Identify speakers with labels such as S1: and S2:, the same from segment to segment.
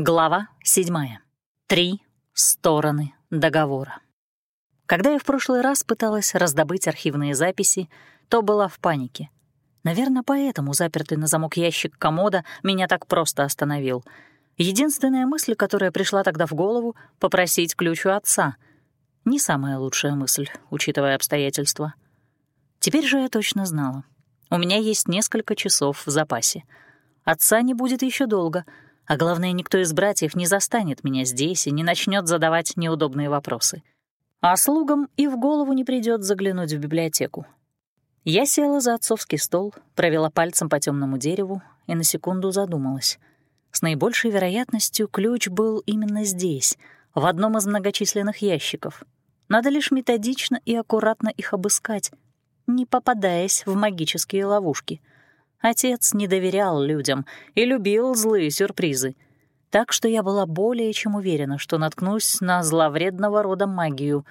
S1: Глава седьмая. Три стороны договора. Когда я в прошлый раз пыталась раздобыть архивные записи, то была в панике. Наверное, поэтому запертый на замок ящик комода меня так просто остановил. Единственная мысль, которая пришла тогда в голову — попросить ключ у отца. Не самая лучшая мысль, учитывая обстоятельства. Теперь же я точно знала. У меня есть несколько часов в запасе. Отца не будет еще долго, а главное, никто из братьев не застанет меня здесь и не начнет задавать неудобные вопросы — а слугам и в голову не придет заглянуть в библиотеку. Я села за отцовский стол, провела пальцем по темному дереву и на секунду задумалась. С наибольшей вероятностью ключ был именно здесь, в одном из многочисленных ящиков. Надо лишь методично и аккуратно их обыскать, не попадаясь в магические ловушки. Отец не доверял людям и любил злые сюрпризы — так что я была более чем уверена, что наткнусь на зловредного рода магию.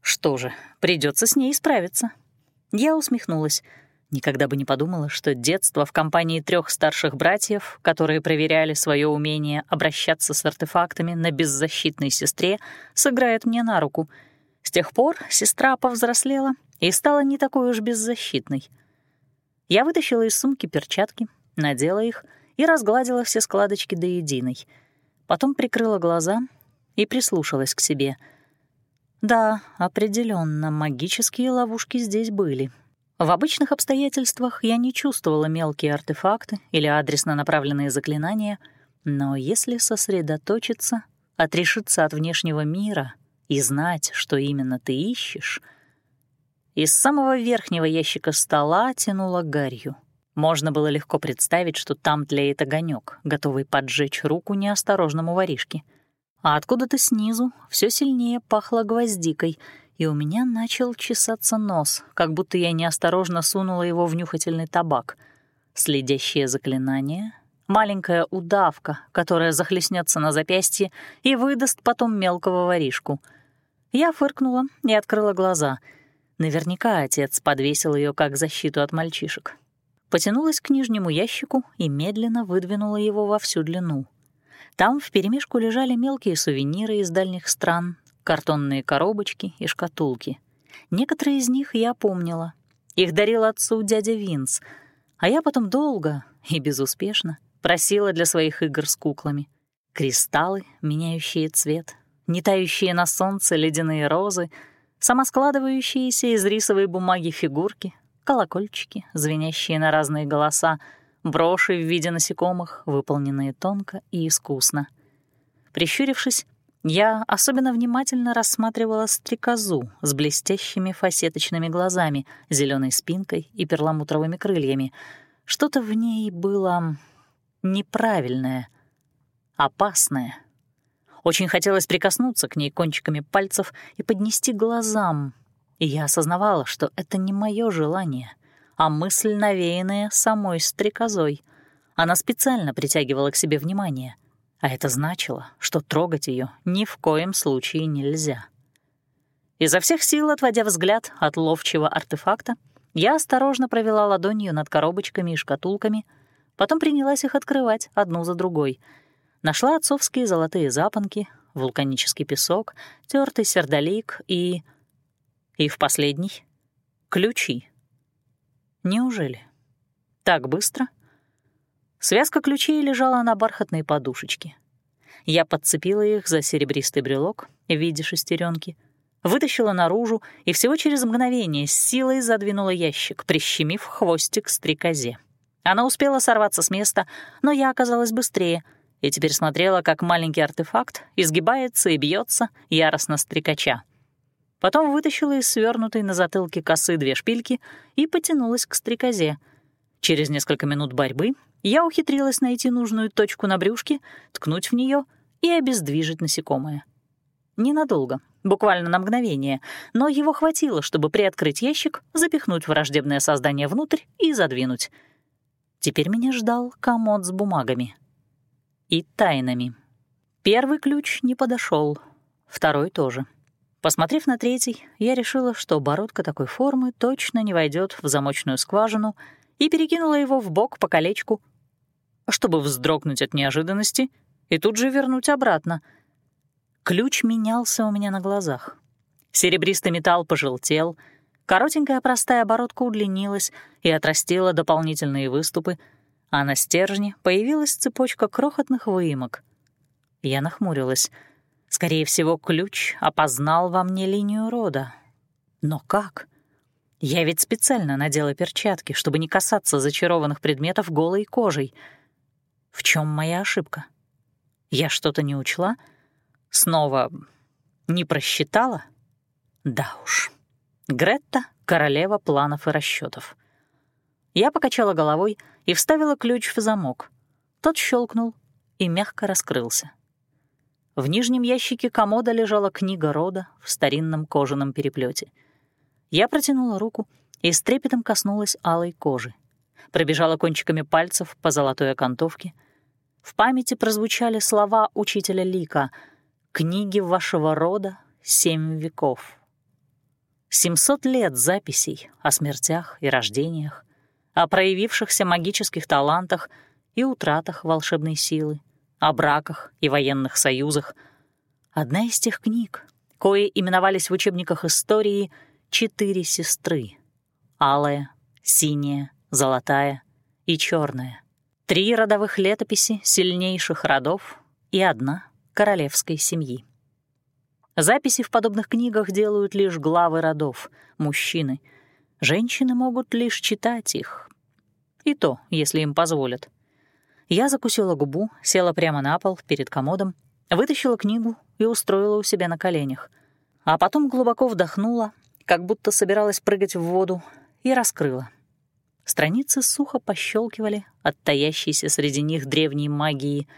S1: Что же, придется с ней справиться. Я усмехнулась. Никогда бы не подумала, что детство в компании трех старших братьев, которые проверяли свое умение обращаться с артефактами на беззащитной сестре, сыграет мне на руку. С тех пор сестра повзрослела и стала не такой уж беззащитной. Я вытащила из сумки перчатки, надела их — и разгладила все складочки до единой. Потом прикрыла глаза и прислушалась к себе. Да, определенно, магические ловушки здесь были. В обычных обстоятельствах я не чувствовала мелкие артефакты или адресно направленные заклинания, но если сосредоточиться, отрешиться от внешнего мира и знать, что именно ты ищешь... Из самого верхнего ящика стола тянуло гарью — можно было легко представить, что там тлеет огонек, готовый поджечь руку неосторожному воришке. А откуда-то снизу все сильнее пахло гвоздикой, и у меня начал чесаться нос, как будто я неосторожно сунула его в нюхательный табак. Следящее заклинание, маленькая удавка, которая захлестнется на запястье и выдаст потом мелкого воришку. Я фыркнула и открыла глаза. Наверняка отец подвесил ее как защиту от мальчишек потянулась к нижнему ящику и медленно выдвинула его во всю длину. Там вперемешку лежали мелкие сувениры из дальних стран, картонные коробочки и шкатулки. Некоторые из них я помнила. Их дарил отцу дядя Винс, а я потом долго и безуспешно просила для своих игр с куклами. Кристаллы, меняющие цвет, не тающие на солнце ледяные розы, самоскладывающиеся из рисовой бумаги фигурки, колокольчики, звенящие на разные голоса, броши в виде насекомых, выполненные тонко и искусно. Прищурившись, я особенно внимательно рассматривала стрекозу с блестящими фасеточными глазами, зеленой спинкой и перламутровыми крыльями. Что-то в ней было неправильное, опасное. Очень хотелось прикоснуться к ней кончиками пальцев и поднести глазам, и я осознавала, что это не мое желание, а мысль, навеянная самой стрекозой. Она специально притягивала к себе внимание, а это значило, что трогать ее ни в коем случае нельзя. Изо всех сил, отводя взгляд от ловчего артефакта, я осторожно провела ладонью над коробочками и шкатулками, потом принялась их открывать одну за другой. Нашла отцовские золотые запонки, вулканический песок, тертый сердолик и и в последний — ключи. Неужели? Так быстро? Связка ключей лежала на бархатной подушечке. Я подцепила их за серебристый брелок в виде шестеренки, вытащила наружу и всего через мгновение с силой задвинула ящик, прищемив хвостик стрекозе. Она успела сорваться с места, но я оказалась быстрее и теперь смотрела, как маленький артефакт изгибается и бьется, яростно стрекача. Потом вытащила из свернутой на затылке косы две шпильки и потянулась к стрекозе. Через несколько минут борьбы я ухитрилась найти нужную точку на брюшке, ткнуть в нее и обездвижить насекомое. Ненадолго, буквально на мгновение, но его хватило, чтобы приоткрыть ящик, запихнуть враждебное создание внутрь и задвинуть. Теперь меня ждал комод с бумагами. И тайнами. Первый ключ не подошел, второй тоже. Посмотрев на третий, я решила, что бородка такой формы точно не войдет в замочную скважину и перекинула его в бок по колечку. Чтобы вздрогнуть от неожиданности, и тут же вернуть обратно. Ключ менялся у меня на глазах. Серебристый металл пожелтел, коротенькая простая оборотка удлинилась и отрастила дополнительные выступы, а на стержне появилась цепочка крохотных выемок. Я нахмурилась. Скорее всего, ключ опознал во мне линию рода. Но как? Я ведь специально надела перчатки, чтобы не касаться зачарованных предметов голой кожей. В чем моя ошибка? Я что-то не учла? Снова не просчитала? Да уж. Гретта — королева планов и расчетов. Я покачала головой и вставила ключ в замок. Тот щелкнул и мягко раскрылся. В нижнем ящике комода лежала книга рода в старинном кожаном переплете. Я протянула руку и с трепетом коснулась алой кожи. Пробежала кончиками пальцев по золотой окантовке. В памяти прозвучали слова учителя Лика «Книги вашего рода семь веков». Семьсот лет записей о смертях и рождениях, о проявившихся магических талантах и утратах волшебной силы, о браках и военных союзах. Одна из тех книг, кои именовались в учебниках истории «Четыре сестры» — алая, синяя, золотая и черная. Три родовых летописи сильнейших родов и одна королевской семьи. Записи в подобных книгах делают лишь главы родов, мужчины. Женщины могут лишь читать их. И то, если им позволят. Я закусила губу, села прямо на пол перед комодом, вытащила книгу и устроила у себя на коленях. А потом глубоко вдохнула, как будто собиралась прыгать в воду, и раскрыла. Страницы сухо пощелкивали от таящейся среди них древней магии,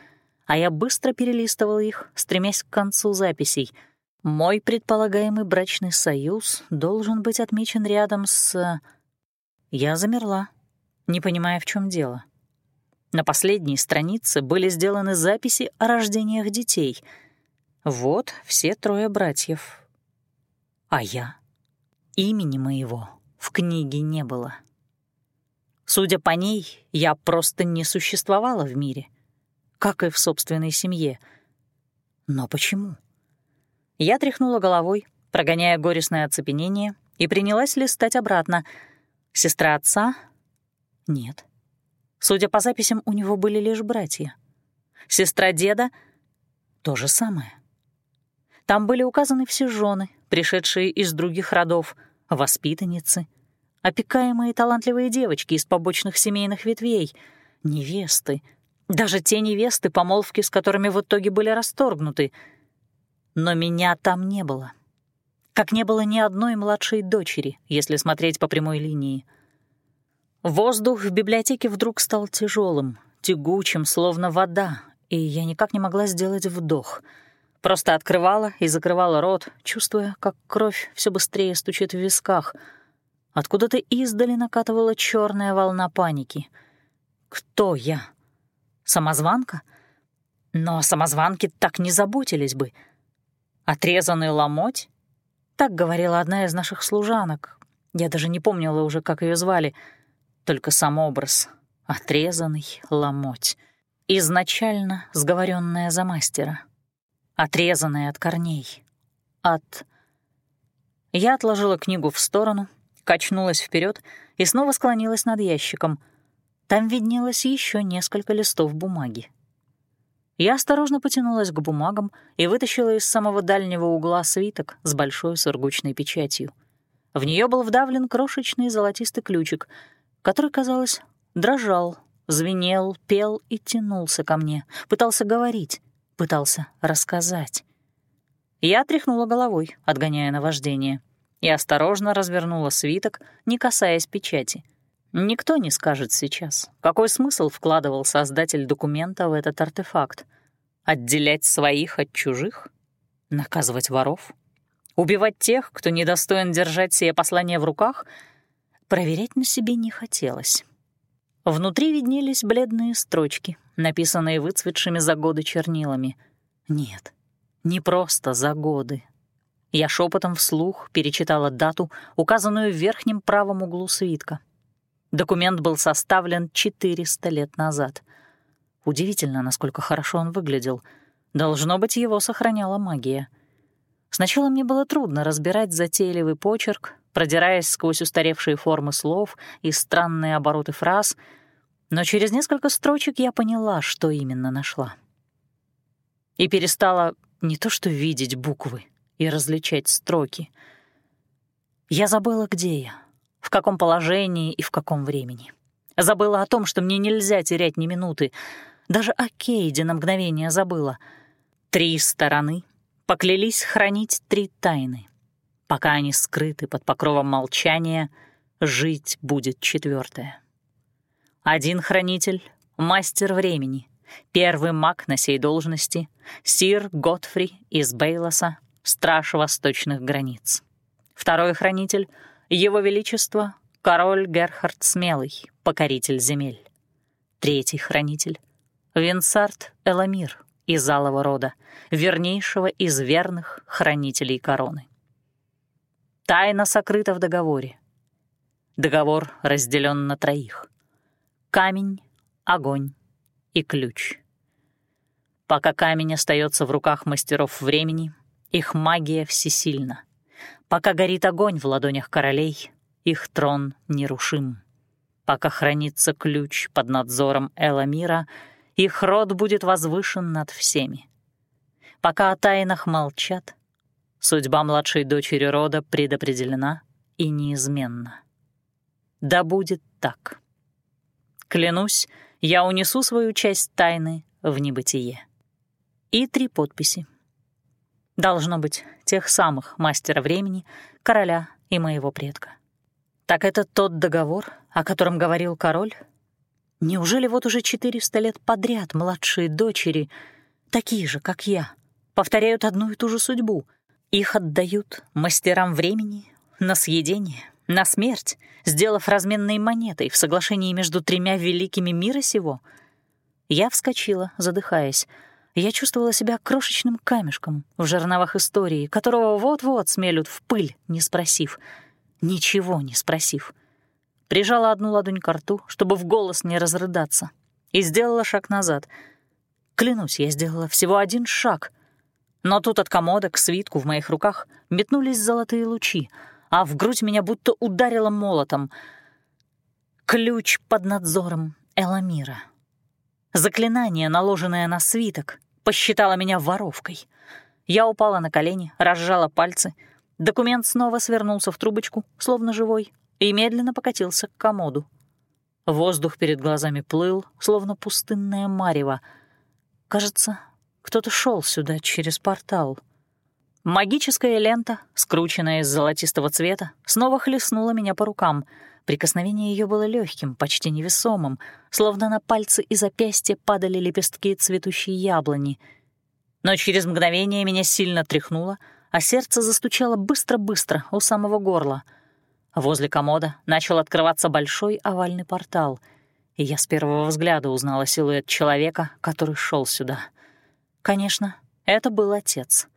S1: а я быстро перелистывала их, стремясь к концу записей. Мой предполагаемый брачный союз должен быть отмечен рядом с... Я замерла, не понимая, в чем дело. На последней странице были сделаны записи о рождениях детей. Вот все трое братьев. А я? Имени моего в книге не было. Судя по ней, я просто не существовала в мире, как и в собственной семье. Но почему? Я тряхнула головой, прогоняя горестное оцепенение, и принялась листать обратно. Сестра отца? Нет. Судя по записям, у него были лишь братья. Сестра деда — то же самое. Там были указаны все жены, пришедшие из других родов, воспитанницы, опекаемые талантливые девочки из побочных семейных ветвей, невесты, даже те невесты, помолвки с которыми в итоге были расторгнуты. Но меня там не было. Как не было ни одной младшей дочери, если смотреть по прямой линии — Воздух в библиотеке вдруг стал тяжелым, тягучим, словно вода, и я никак не могла сделать вдох. Просто открывала и закрывала рот, чувствуя, как кровь все быстрее стучит в висках. Откуда-то издали накатывала черная волна паники. Кто я? Самозванка? Но самозванки так не заботились бы. Отрезанный ломоть? Так говорила одна из наших служанок. Я даже не помнила уже, как ее звали — только сам образ, отрезанный ломоть, изначально сговоренная за мастера, отрезанная от корней, от... Я отложила книгу в сторону, качнулась вперед и снова склонилась над ящиком. Там виднелось еще несколько листов бумаги. Я осторожно потянулась к бумагам и вытащила из самого дальнего угла свиток с большой сургучной печатью. В нее был вдавлен крошечный золотистый ключик — который, казалось, дрожал, звенел, пел и тянулся ко мне, пытался говорить, пытался рассказать. Я тряхнула головой, отгоняя наваждение, и осторожно развернула свиток, не касаясь печати. Никто не скажет сейчас, какой смысл вкладывал создатель документа в этот артефакт. Отделять своих от чужих? Наказывать воров? Убивать тех, кто недостоин держать сие послание в руках — Проверять на себе не хотелось. Внутри виднелись бледные строчки, написанные выцветшими за годы чернилами. Нет, не просто за годы. Я шепотом вслух перечитала дату, указанную в верхнем правом углу свитка. Документ был составлен 400 лет назад. Удивительно, насколько хорошо он выглядел. Должно быть, его сохраняла магия. Сначала мне было трудно разбирать затейливый почерк, продираясь сквозь устаревшие формы слов и странные обороты фраз, но через несколько строчек я поняла, что именно нашла. И перестала не то что видеть буквы и различать строки. Я забыла, где я, в каком положении и в каком времени. Забыла о том, что мне нельзя терять ни минуты. Даже о Кейде на мгновение забыла. Три стороны поклялись хранить три тайны. Пока они скрыты под покровом молчания, жить будет четвертая. Один хранитель — мастер времени, первый маг на сей должности — сир Готфри из Бейлоса, страж восточных границ. Второй хранитель — его величество — король Герхард Смелый, покоритель земель. Третий хранитель — Винсарт Эламир из Алого рода, вернейшего из верных хранителей короны. Тайна сокрыта в договоре. Договор разделен на троих. Камень, огонь и ключ. Пока камень остается в руках мастеров времени, их магия всесильна. Пока горит огонь в ладонях королей, их трон нерушим. Пока хранится ключ под надзором Эламира, их род будет возвышен над всеми. Пока о тайнах молчат, Судьба младшей дочери рода предопределена и неизменна. Да будет так. Клянусь, я унесу свою часть тайны в небытие. И три подписи. Должно быть, тех самых мастера времени, короля и моего предка. Так это тот договор, о котором говорил король? Неужели вот уже 400 лет подряд младшие дочери, такие же, как я, повторяют одну и ту же судьбу — их отдают мастерам времени на съедение, на смерть, сделав разменной монетой в соглашении между тремя великими мира сего. Я вскочила, задыхаясь. Я чувствовала себя крошечным камешком в жерновах истории, которого вот-вот смелют в пыль, не спросив. Ничего не спросив. Прижала одну ладонь к рту, чтобы в голос не разрыдаться, и сделала шаг назад. Клянусь, я сделала всего один шаг, но тут от комода к свитку в моих руках метнулись золотые лучи, а в грудь меня будто ударило молотом. Ключ под надзором Эламира. Заклинание, наложенное на свиток, посчитало меня воровкой. Я упала на колени, разжала пальцы. Документ снова свернулся в трубочку, словно живой, и медленно покатился к комоду. Воздух перед глазами плыл, словно пустынное марево. Кажется, кто-то шел сюда через портал. Магическая лента, скрученная из золотистого цвета, снова хлестнула меня по рукам. Прикосновение ее было легким, почти невесомым, словно на пальцы и запястья падали лепестки цветущей яблони. Но через мгновение меня сильно тряхнуло, а сердце застучало быстро-быстро у самого горла. Возле комода начал открываться большой овальный портал, и я с первого взгляда узнала силуэт человека, который шел сюда — Конечно, это был отец.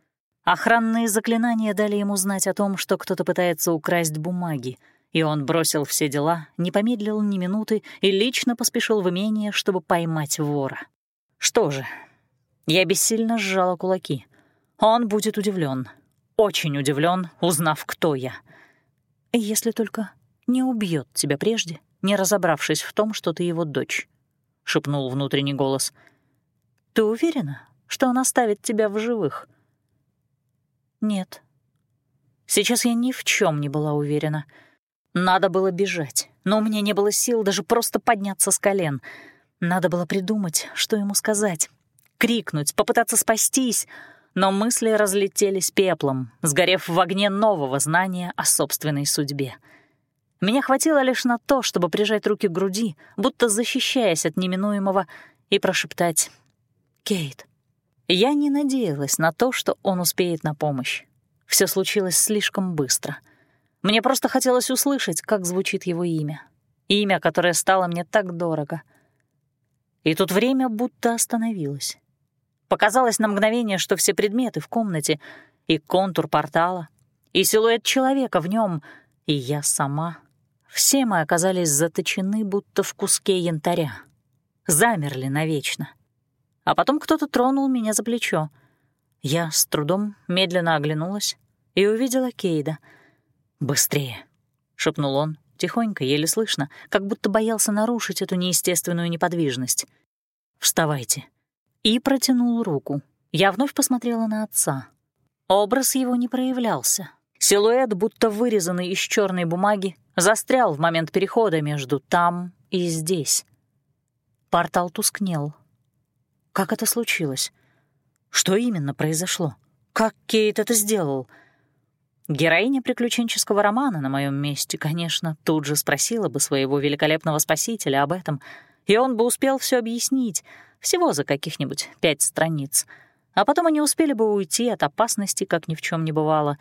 S1: Охранные заклинания дали ему знать о том, что кто-то пытается украсть бумаги, и он бросил все дела, не помедлил ни минуты и лично поспешил в имение, чтобы поймать вора. Что же, я бессильно сжала кулаки. Он будет удивлен, очень удивлен, узнав, кто я. Если только не убьет тебя прежде, не разобравшись в том, что ты его дочь, — шепнул внутренний голос. «Ты уверена, что он оставит тебя в живых. Нет. Сейчас я ни в чем не была уверена. Надо было бежать, но у меня не было сил даже просто подняться с колен. Надо было придумать, что ему сказать. Крикнуть, попытаться спастись, но мысли разлетелись пеплом, сгорев в огне нового знания о собственной судьбе. Меня хватило лишь на то, чтобы прижать руки к груди, будто защищаясь от неминуемого, и прошептать «Кейт, я не надеялась на то, что он успеет на помощь. Все случилось слишком быстро. Мне просто хотелось услышать, как звучит его имя. Имя, которое стало мне так дорого. И тут время будто остановилось. Показалось на мгновение, что все предметы в комнате, и контур портала, и силуэт человека в нем, и я сама. Все мы оказались заточены, будто в куске янтаря. Замерли навечно а потом кто-то тронул меня за плечо. Я с трудом медленно оглянулась и увидела Кейда. «Быстрее!» — шепнул он, тихонько, еле слышно, как будто боялся нарушить эту неестественную неподвижность. «Вставайте!» И протянул руку. Я вновь посмотрела на отца. Образ его не проявлялся. Силуэт, будто вырезанный из черной бумаги, застрял в момент перехода между там и здесь. Портал тускнел. Как это случилось? Что именно произошло? Как Кейт это сделал? Героиня приключенческого романа на моем месте, конечно, тут же спросила бы своего великолепного спасителя об этом, и он бы успел все объяснить, всего за каких-нибудь пять страниц. А потом они успели бы уйти от опасности, как ни в чем не бывало.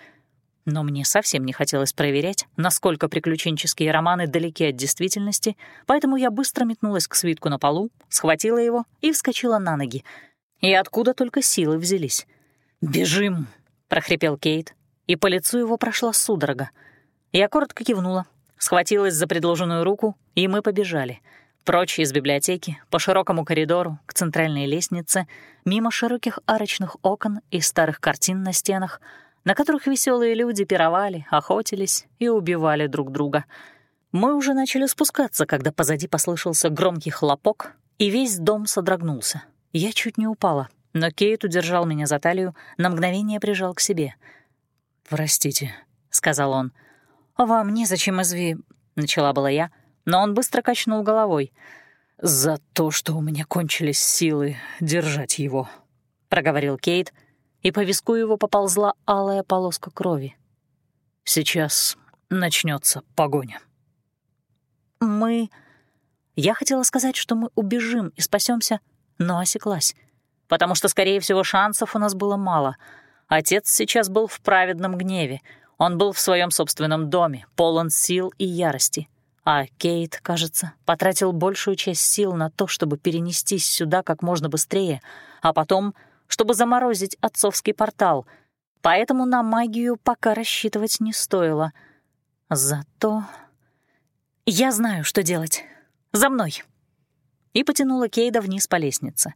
S1: Но мне совсем не хотелось проверять, насколько приключенческие романы далеки от действительности, поэтому я быстро метнулась к свитку на полу, схватила его и вскочила на ноги — и откуда только силы взялись. «Бежим!» — прохрипел Кейт, и по лицу его прошла судорога. Я коротко кивнула, схватилась за предложенную руку, и мы побежали. Прочь из библиотеки, по широкому коридору, к центральной лестнице, мимо широких арочных окон и старых картин на стенах, на которых веселые люди пировали, охотились и убивали друг друга. Мы уже начали спускаться, когда позади послышался громкий хлопок, и весь дом содрогнулся. Я чуть не упала, но Кейт удержал меня за талию, на мгновение прижал к себе. «Простите», — сказал он. «Вам незачем изви...» — начала была я, но он быстро качнул головой. «За то, что у меня кончились силы держать его», — проговорил Кейт, и по виску его поползла алая полоска крови. «Сейчас начнется погоня». «Мы...» Я хотела сказать, что мы убежим и спасемся, но осеклась, потому что, скорее всего, шансов у нас было мало. Отец сейчас был в праведном гневе. Он был в своем собственном доме, полон сил и ярости. А Кейт, кажется, потратил большую часть сил на то, чтобы перенестись сюда как можно быстрее, а потом, чтобы заморозить отцовский портал. Поэтому на магию пока рассчитывать не стоило. Зато... Я знаю, что делать. За мной и потянула Кейда вниз по лестнице.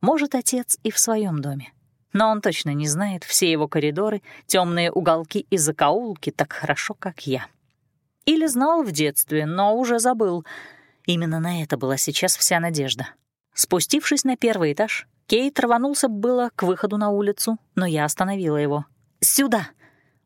S1: Может, отец и в своем доме. Но он точно не знает все его коридоры, темные уголки и закоулки так хорошо, как я. Или знал в детстве, но уже забыл. Именно на это была сейчас вся надежда. Спустившись на первый этаж, Кейт рванулся было к выходу на улицу, но я остановила его. «Сюда!»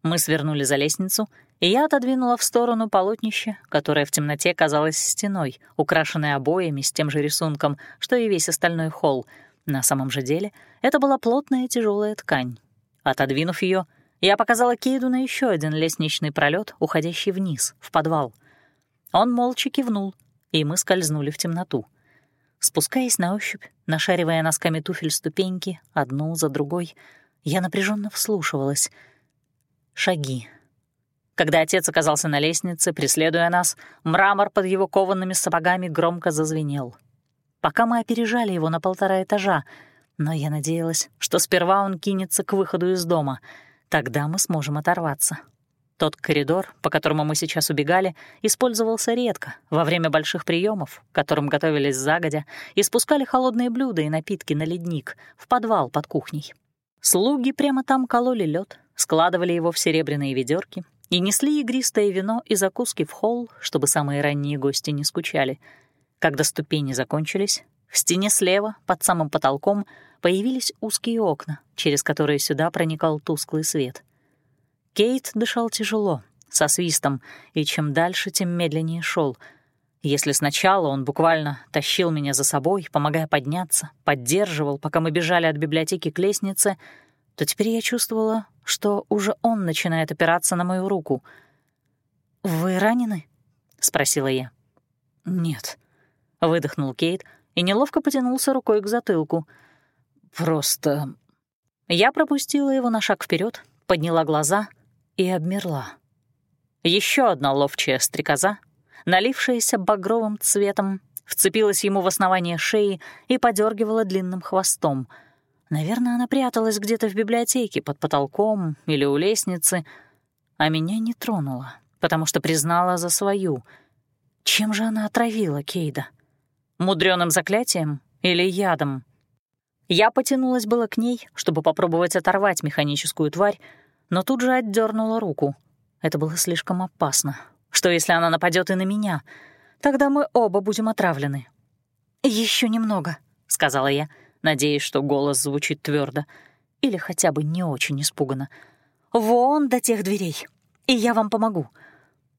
S1: Мы свернули за лестницу — и я отодвинула в сторону полотнище, которое в темноте казалось стеной, украшенной обоями с тем же рисунком, что и весь остальной холл. На самом же деле это была плотная тяжелая ткань. Отодвинув ее, я показала Кейду на еще один лестничный пролет, уходящий вниз, в подвал. Он молча кивнул, и мы скользнули в темноту. Спускаясь на ощупь, нашаривая носками туфель ступеньки, одну за другой, я напряженно вслушивалась. Шаги, когда отец оказался на лестнице, преследуя нас, мрамор под его коваными сапогами громко зазвенел. Пока мы опережали его на полтора этажа, но я надеялась, что сперва он кинется к выходу из дома. Тогда мы сможем оторваться. Тот коридор, по которому мы сейчас убегали, использовался редко, во время больших приемов, которым готовились загодя, и спускали холодные блюда и напитки на ледник, в подвал под кухней. Слуги прямо там кололи лед, складывали его в серебряные ведерки и несли игристое вино и закуски в холл, чтобы самые ранние гости не скучали. Когда ступени закончились, в стене слева, под самым потолком, появились узкие окна, через которые сюда проникал тусклый свет. Кейт дышал тяжело, со свистом, и чем дальше, тем медленнее шел. Если сначала он буквально тащил меня за собой, помогая подняться, поддерживал, пока мы бежали от библиотеки к лестнице, то теперь я чувствовала, что уже он начинает опираться на мою руку. «Вы ранены?» — спросила я. «Нет», — выдохнул Кейт и неловко потянулся рукой к затылку. «Просто...» Я пропустила его на шаг вперед, подняла глаза и обмерла. Еще одна ловчая стрекоза, налившаяся багровым цветом, вцепилась ему в основание шеи и подергивала длинным хвостом — Наверное, она пряталась где-то в библиотеке, под потолком или у лестницы, а меня не тронула, потому что признала за свою. Чем же она отравила Кейда? Мудрёным заклятием или ядом? Я потянулась было к ней, чтобы попробовать оторвать механическую тварь, но тут же отдернула руку. Это было слишком опасно. Что, если она нападет и на меня? Тогда мы оба будем отравлены. Еще немного», — сказала я, надеясь, что голос звучит твердо или хотя бы не очень испуганно. «Вон до тех дверей, и я вам помогу».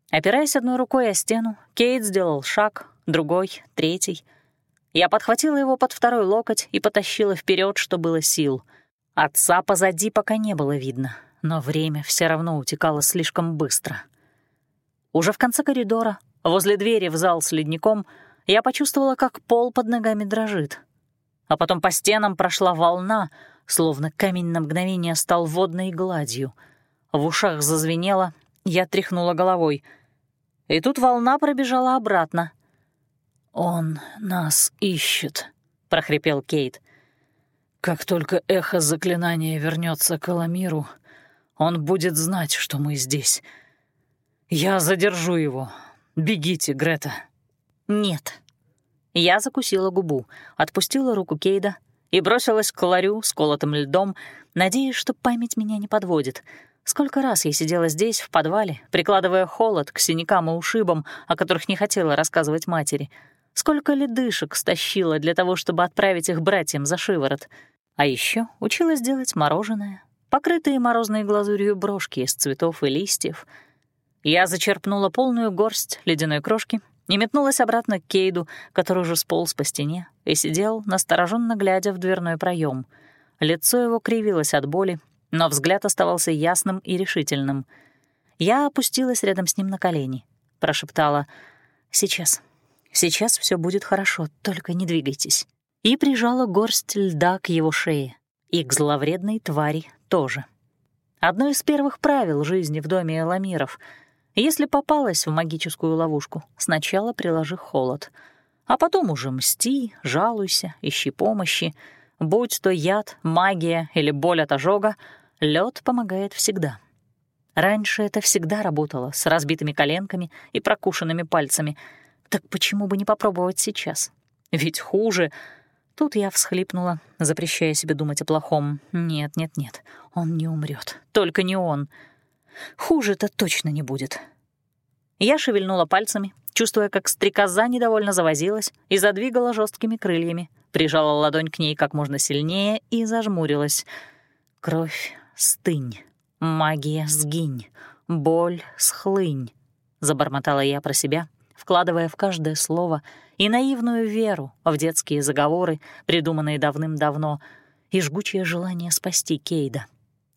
S1: Опираясь одной рукой о стену, Кейт сделал шаг, другой, третий. Я подхватила его под второй локоть и потащила вперед, что было сил. Отца позади пока не было видно, но время все равно утекало слишком быстро. Уже в конце коридора, возле двери в зал с ледником, я почувствовала, как пол под ногами дрожит. А потом по стенам прошла волна, словно камень на мгновение стал водной гладью. В ушах зазвенело, я тряхнула головой. И тут волна пробежала обратно. «Он нас ищет», — прохрипел Кейт. «Как только эхо заклинания вернется к Аламиру, он будет знать, что мы здесь. Я задержу его. Бегите, Грета». «Нет». Я закусила губу, отпустила руку Кейда и бросилась к ларю с колотым льдом, надеясь, что память меня не подводит. Сколько раз я сидела здесь, в подвале, прикладывая холод к синякам и ушибам, о которых не хотела рассказывать матери. Сколько ледышек стащила для того, чтобы отправить их братьям за шиворот. А еще училась делать мороженое, покрытые морозной глазурью брошки из цветов и листьев. Я зачерпнула полную горсть ледяной крошки и метнулась обратно к Кейду, который уже сполз по стене и сидел, настороженно глядя в дверной проем. Лицо его кривилось от боли, но взгляд оставался ясным и решительным. Я опустилась рядом с ним на колени, прошептала «Сейчас, сейчас все будет хорошо, только не двигайтесь». И прижала горсть льда к его шее, и к зловредной твари тоже. Одно из первых правил жизни в доме Эламиров — если попалась в магическую ловушку, сначала приложи холод, а потом уже мсти, жалуйся, ищи помощи. Будь то яд, магия или боль от ожога, лед помогает всегда. Раньше это всегда работало с разбитыми коленками и прокушенными пальцами. Так почему бы не попробовать сейчас? Ведь хуже... Тут я всхлипнула, запрещая себе думать о плохом. Нет, нет, нет, он не умрет, только не он. Хуже-то точно не будет. Я шевельнула пальцами, чувствуя, как стрекоза недовольно завозилась и задвигала жесткими крыльями, прижала ладонь к ней как можно сильнее и зажмурилась. Кровь — стынь, магия — сгинь, боль — схлынь, — забормотала я про себя, вкладывая в каждое слово и наивную веру в детские заговоры, придуманные давным-давно, и жгучее желание спасти Кейда,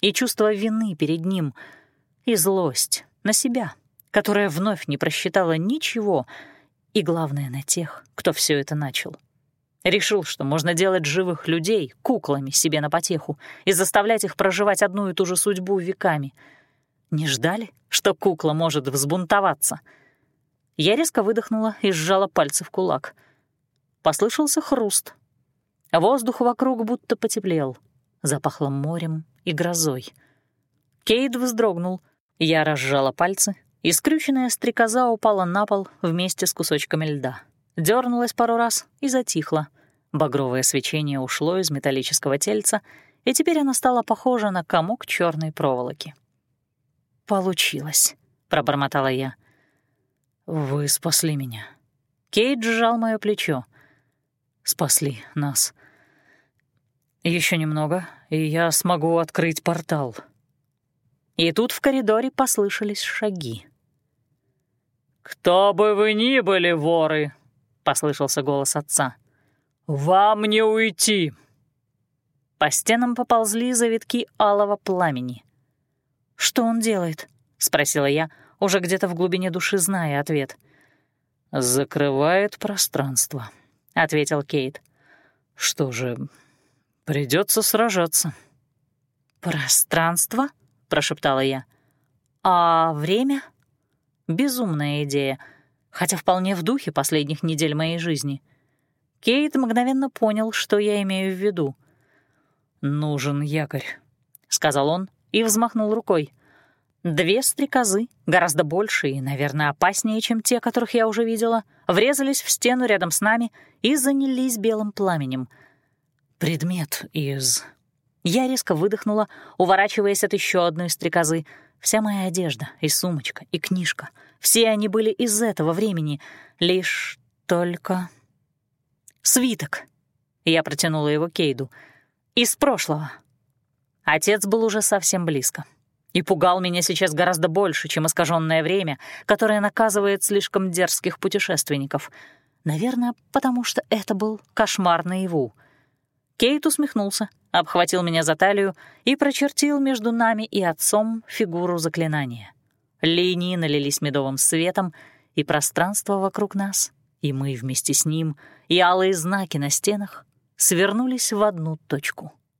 S1: и чувство вины перед ним, и злость на себя — которая вновь не просчитала ничего, и, главное, на тех, кто все это начал. Решил, что можно делать живых людей куклами себе на потеху и заставлять их проживать одну и ту же судьбу веками. Не ждали, что кукла может взбунтоваться? Я резко выдохнула и сжала пальцы в кулак. Послышался хруст. Воздух вокруг будто потеплел. Запахло морем и грозой. Кейд вздрогнул. Я разжала пальцы, и скрюченная стрекоза упала на пол вместе с кусочками льда. Дёрнулась пару раз и затихла. Багровое свечение ушло из металлического тельца, и теперь она стала похожа на комок черной проволоки. «Получилось», — пробормотала я. «Вы спасли меня». Кейт сжал моё плечо. «Спасли нас. Еще немного, и я смогу открыть портал». И тут в коридоре послышались шаги. «Кто бы вы ни были, воры!» — послышался голос отца. «Вам не уйти!» По стенам поползли завитки алого пламени. «Что он делает?» — спросила я, уже где-то в глубине души зная ответ. «Закрывает пространство», — ответил Кейт. «Что же, придется сражаться». «Пространство?» — прошептала я. «А время?» Безумная идея, хотя вполне в духе последних недель моей жизни. Кейт мгновенно понял, что я имею в виду. «Нужен якорь», — сказал он и взмахнул рукой. Две стрекозы, гораздо больше и, наверное, опаснее, чем те, которых я уже видела, врезались в стену рядом с нами и занялись белым пламенем. предмет из...» Я резко выдохнула, уворачиваясь от еще одной стрекозы. Вся моя одежда, и сумочка, и книжка — все они были из этого времени, лишь только... «Свиток!» — я протянула его Кейду. «Из прошлого». Отец был уже совсем близко и пугал меня сейчас гораздо больше, чем искаженное время, которое наказывает слишком дерзких путешественников. Наверное, потому что это был кошмар наяву. Кейт усмехнулся, обхватил меня за талию и прочертил между нами и отцом фигуру заклинания. Линии налились медовым светом, и пространство вокруг нас, и мы вместе с ним, и алые знаки на стенах свернулись в одну точку —